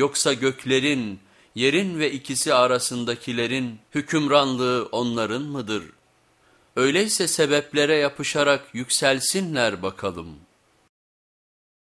Yoksa göklerin, yerin ve ikisi arasındakilerin hükümranlığı onların mıdır? Öyleyse sebeplere yapışarak yükselsinler bakalım.''